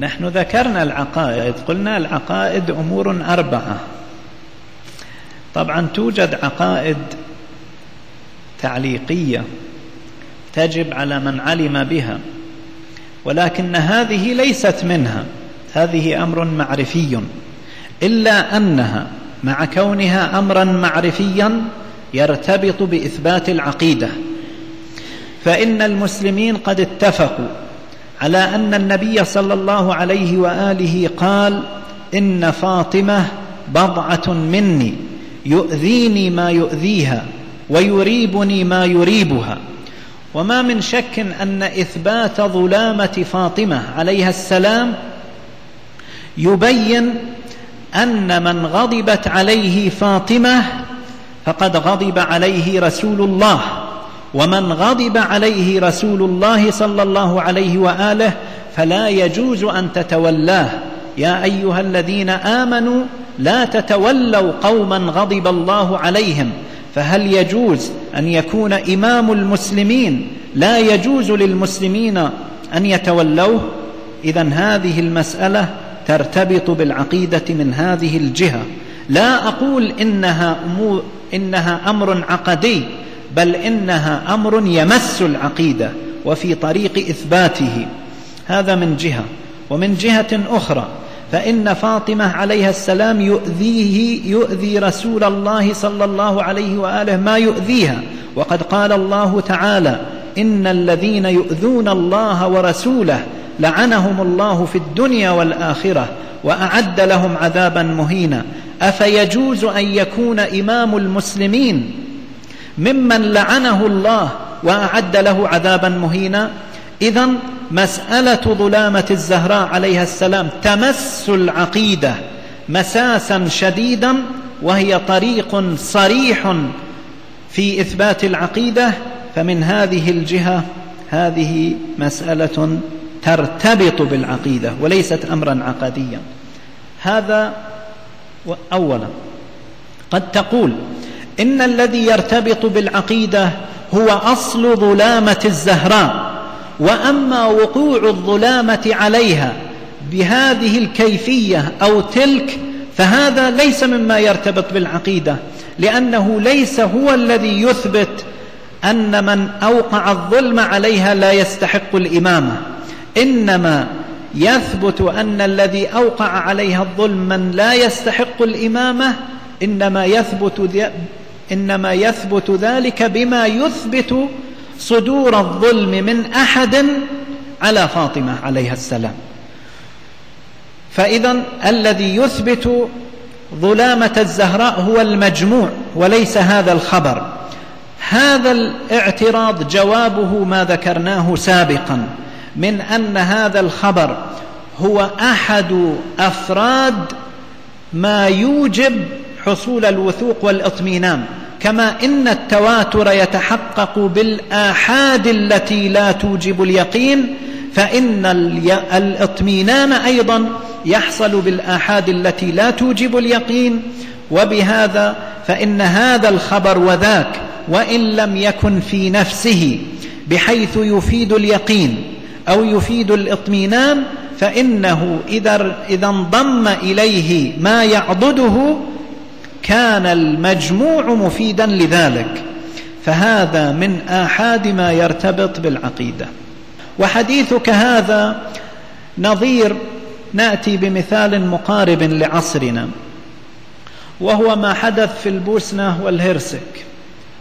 نحن ذكرنا العقائد قلنا العقائد أمور أربعة. طبعا توجد عقائد تعليقية تجب على من علم بها ولكن هذه ليست منها. هذه أمر معرفي إلا أنها مع كونها أمرا معرفيا يرتبط بإثبات العقيدة. فإن المسلمين قد اتفقوا على أن النبي صلى الله عليه وآله قال إن فاطمة بضعة مني يؤذيني ما يؤذيها ويريبني ما يريبها. وما من شك أن إثبات ظلامة فاطمة عليها السلام يبين أن من غضبت عليه فاطمة فقد غضب عليه رسول الله. ومن غضب عليه رسول الله صلى الله عليه وآله فلا يجوز أن تتولاه. يا أيها الذين آمنوا لا تتولوا قوما غضب الله عليهم. فهل يجوز أن يكون إمام المسلمين؟ لا يجوز للمسلمين أن يتولوه. اذا هذه المسألة ترتبط بالعقيدة من هذه الجهة. لا أقول إنها إنها أمر عقدي. بل إنها أمر يمس العقيدة وفي طريق إثباته. هذا من جهة. ومن جهة أخرى فإن فاطمة عليها السلام يؤذيه يؤذي رسول الله صلى الله عليه وآله ما يؤذيها. وقد قال الله تعالى إن الذين يؤذون الله ورسوله لعنهم الله في الدنيا والآخرة وأعد لهم عذابا مهينا. أفيجوز أن يكون إمام المسلمين؟ ممن لعنه الله وأعد له عذابا مهينا. اذا مسألة ظلامة الزهراء عليها السلام تمس العقيدة مساسا شديدا وهي طريق صريح في إثبات العقيدة. فمن هذه الجهة هذه مسألة ترتبط بالعقيدة وليست أمرا عقديا هذا أولا قد تقول إن الذي يرتبط بالعقيدة هو أصل ظلامة الزهراء وأما وقوع الظلامة عليها بهذه الكيفية أو تلك فهذا ليس مما يرتبط بالعقيدة لأنه ليس هو الذي يثبت أن من أوقع الظلم عليها لا يستحق الإمامة. إنما يثبت أن الذي أوقع عليها الظلم من لا يستحق الإمامة إنما يثبت إنما يثبت ذلك بما يثبت صدور الظلم من أحد على فاطمة عليها السلام. فاذا الذي يثبت ظلامة الزهراء هو المجموع وليس هذا الخبر. هذا الاعتراض جوابه ما ذكرناه سابقا من أن هذا الخبر هو أحد أفراد ما يوجب حصول الوثوق والإطمئنان. كما إن التواتر يتحقق بالآحاد التي لا توجب اليقين فإن الإطمئنان أيضا يحصل بالآحاد التي لا توجب اليقين. وبهذا فإن هذا الخبر وذاك وإن لم يكن في نفسه بحيث يفيد اليقين أو يفيد الإطمئنان فإنه إذا إذا انضم إليه ما يعضده كان المجموع مفيدا لذلك فهذا من آحاد ما يرتبط بالعقيدة. وحديثك هذا نظير نأتي بمثال مقارب لعصرنا وهو ما حدث في البوسنة والهرسك.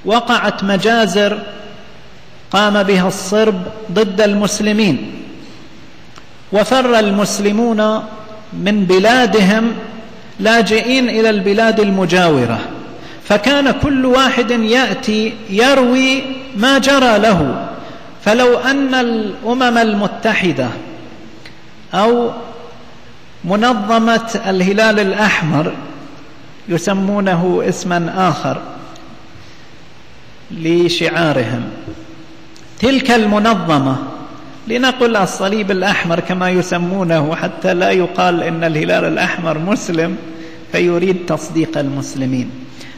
وقعت مجازر قام بها الصرب ضد المسلمين وفر المسلمون من بلادهم لاجئين إلى البلاد المجاورة. فكان كل واحد يأتي يروي ما جرى له. فلو أن الأمم المتحدة أو منظمة الهلال الأحمر يسمونه اسما آخر لشعارهم تلك المنظمة لنقل الصليب الأحمر كما يسمونه حتى لا يقال إن الهلال الأحمر مسلم فيريد تصديق المسلمين.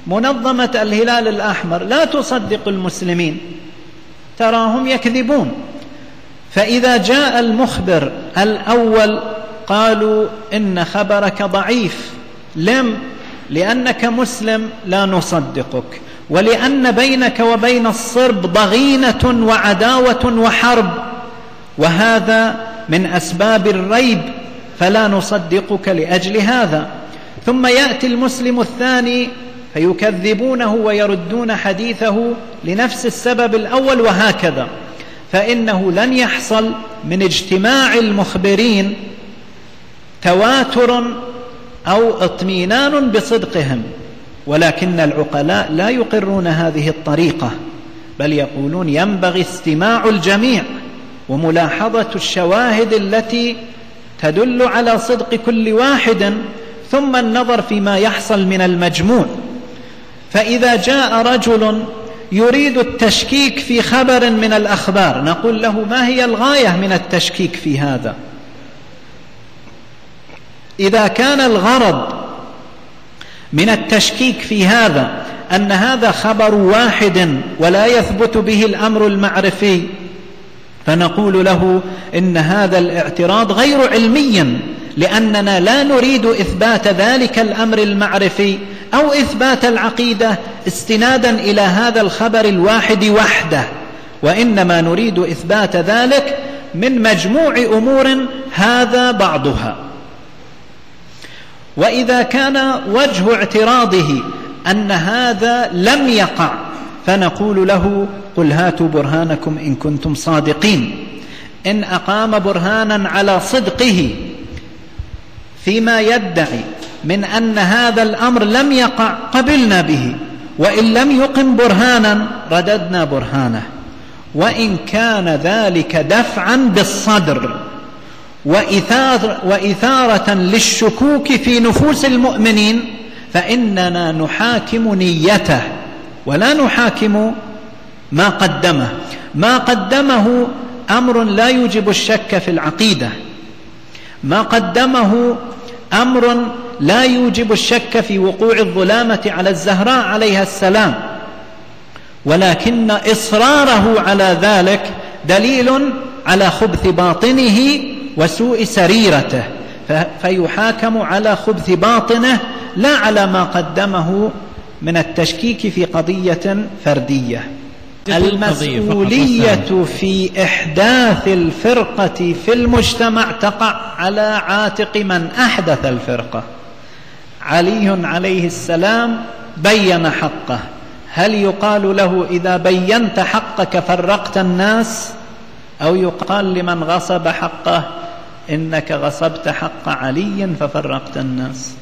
منظمة الهلال الأحمر لا تصدق المسلمين. تراهم يكذبون. فإذا جاء المخبر الأول قالوا إن خبرك ضعيف. لم لأنك مسلم لا نصدقك. ولأن بينك وبين الصرب ضغينة وعداوة وحرب. وهذا من أسباب الريب فلا نصدقك لأجل هذا. ثم يأتي المسلم الثاني فيكذبونه ويردون حديثه لنفس السبب الأول وهكذا. فإنه لن يحصل من اجتماع المخبرين تواتر أو اطمينان بصدقهم ولكن العقلاء لا يقرون هذه الطريقة بل يقولون ينبغي استماع الجميع. وملاحظة الشواهد التي تدل على صدق كل واحد ثم النظر فيما يحصل من المجموع. فإذا جاء رجل يريد التشكيك في خبر من الأخبار نقول له ما هي الغاية من التشكيك في هذا؟ إذا كان الغرض من التشكيك في هذا أن هذا خبر واحد ولا يثبت به الأمر المعرفي فنقول له إن هذا الاعتراض غير علمي لأننا لا نريد إثبات ذلك الأمر المعرفي أو إثبات العقيدة استنادا إلى هذا الخبر الواحد وحده وإنما نريد إثبات ذلك من مجموع أمور هذا بعضها. وإذا كان وجه اعتراضه أن هذا لم يقع فنقول له قل هاتوا برهانكم إن كنتم صادقين. إن أقام برهانا على صدقه فيما يدعي من أن هذا الأمر لم يقع قبلنا به. وإن لم يقم برهانا رددنا برهانه. وإن كان ذلك دفعا بالصدر وإثار وإثارة للشكوك في نفوس المؤمنين فإننا نحاكم نيته. ولا نحاكم ما قدمه. ما قدمه أمر لا يوجب الشك في العقيدة. ما قدمه أمر لا يوجب الشك في وقوع الظلامة على الزهراء عليها السلام. ولكن إصراره على ذلك دليل على خبث باطنه وسوء سريرته. فيحاكم على خبث باطنه لا على ما قدمه من التشكيك في قضية فردية. المسؤولية في إحداث الفرقة في المجتمع تقع على عاتق من أحدث الفرقة. علي عليه السلام بين حقه. هل يقال له إذا بينت حقك فرقت الناس؟ أو يقال لمن غصب حقه إنك غصبت حق علي ففرقت الناس.